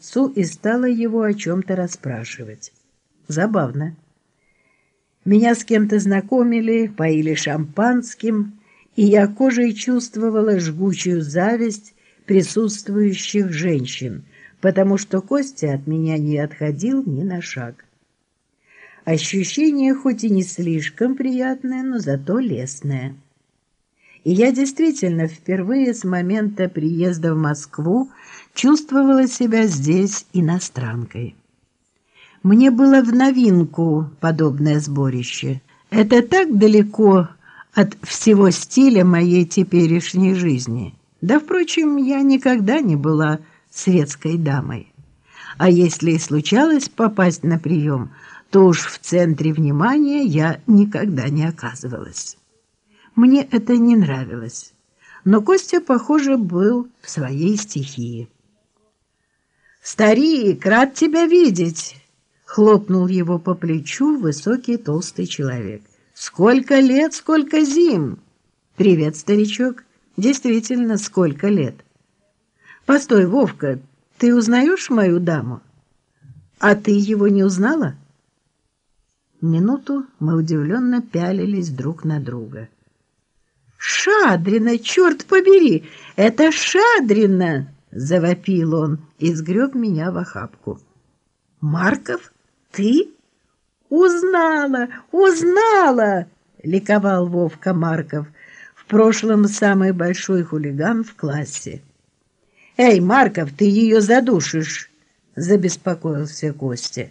отцу и стала его о чем-то расспрашивать. Забавно. Меня с кем-то знакомили, поили шампанским, и я кожей чувствовала жгучую зависть присутствующих женщин, потому что Костя от меня не отходил ни на шаг. Ощущение хоть и не слишком приятное, но зато лестное. И я действительно впервые с момента приезда в Москву чувствовала себя здесь иностранкой. Мне было в новинку подобное сборище. Это так далеко от всего стиля моей теперешней жизни. Да, впрочем, я никогда не была светской дамой. А если и случалось попасть на прием, то уж в центре внимания я никогда не оказывалась. Мне это не нравилось, но Костя, похоже, был в своей стихии. «Старик, рад тебя видеть!» — хлопнул его по плечу высокий толстый человек. «Сколько лет, сколько зим!» «Привет, старичок! Действительно, сколько лет!» «Постой, Вовка, ты узнаешь мою даму? А ты его не узнала?» Минуту мы удивленно пялились друг на друга. «Шадрина, черт побери! Это Шадрина!» — завопил он и сгреб меня в охапку. «Марков? Ты?» «Узнала! Узнала!» — ликовал Вовка Марков, в прошлом самый большой хулиган в классе. «Эй, Марков, ты ее задушишь!» — забеспокоился Костя.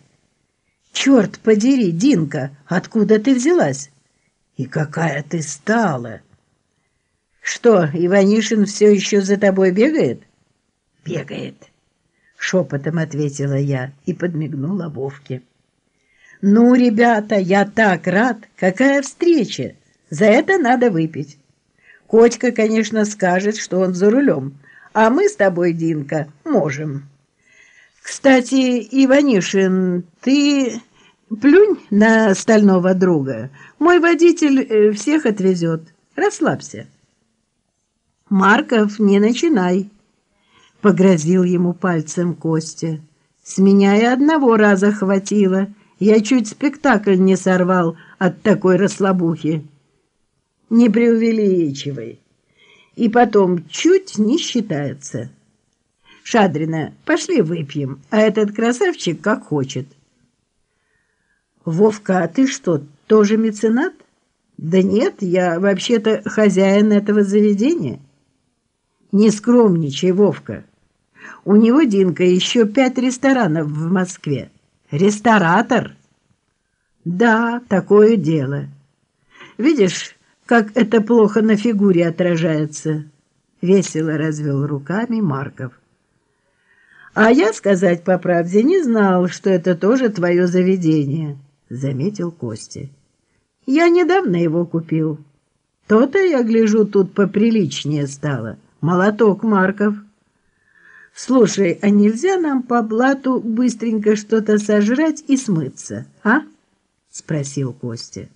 «Черт подери, Динка, откуда ты взялась? И какая ты стала!» «Что, Иванишин все еще за тобой бегает?» «Бегает», — шепотом ответила я и подмигнула Вовке. «Ну, ребята, я так рад! Какая встреча! За это надо выпить. Котька, конечно, скажет, что он за рулем, а мы с тобой, Динка, можем». «Кстати, Иванишин, ты плюнь на стального друга. Мой водитель э, всех отвезет. Расслабься». «Марков, не начинай!» — погрозил ему пальцем Костя. «С меня и одного раза хватило. Я чуть спектакль не сорвал от такой расслабухи». «Не преувеличивай. И потом чуть не считается». «Шадрина, пошли выпьем, а этот красавчик как хочет». «Вовка, а ты что, тоже меценат?» «Да нет, я вообще-то хозяин этого заведения». Не скромничай, Вовка. У него, Динка, еще пять ресторанов в Москве. Ресторатор? Да, такое дело. Видишь, как это плохо на фигуре отражается? Весело развел руками Марков. А я, сказать по правде, не знал, что это тоже твое заведение, заметил Костя. Я недавно его купил. То-то, я гляжу, тут поприличнее стало. — Молоток, Марков. Слушай, а нельзя нам по блату быстренько что-то сожрать и смыться, а? Спросил Костя.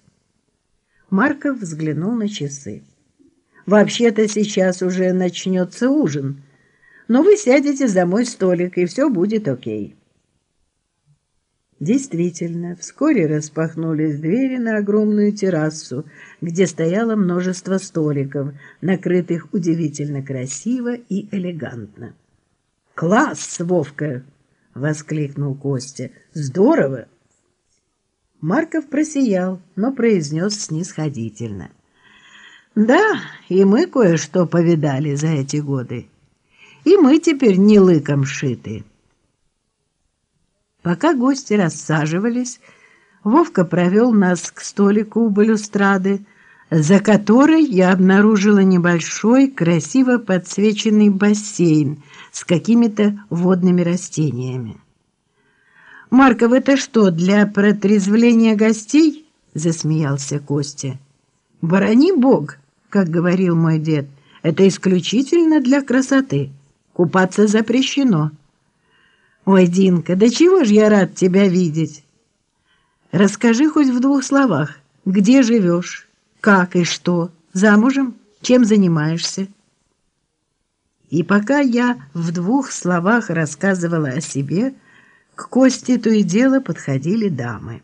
Марков взглянул на часы. Вообще-то сейчас уже начнется ужин, но вы сядете за мой столик, и все будет окей. Действительно, вскоре распахнулись двери на огромную террасу, где стояло множество столиков, накрытых удивительно красиво и элегантно. «Класс, Вовка!» — воскликнул Костя. «Здорово!» Марков просиял, но произнес снисходительно. «Да, и мы кое-что повидали за эти годы. И мы теперь не лыком шиты». Пока гости рассаживались, Вовка провел нас к столику у балюстрады, за которой я обнаружила небольшой, красиво подсвеченный бассейн с какими-то водными растениями. «Марков, это что, для протрезвления гостей?» — засмеялся Костя. «Борони бог», как говорил мой дед, — «это исключительно для красоты. Купаться запрещено». «Ой, Динка, да чего ж я рад тебя видеть!» «Расскажи хоть в двух словах, где живешь, как и что, замужем, чем занимаешься?» И пока я в двух словах рассказывала о себе, к Косте то и дело подходили дамы.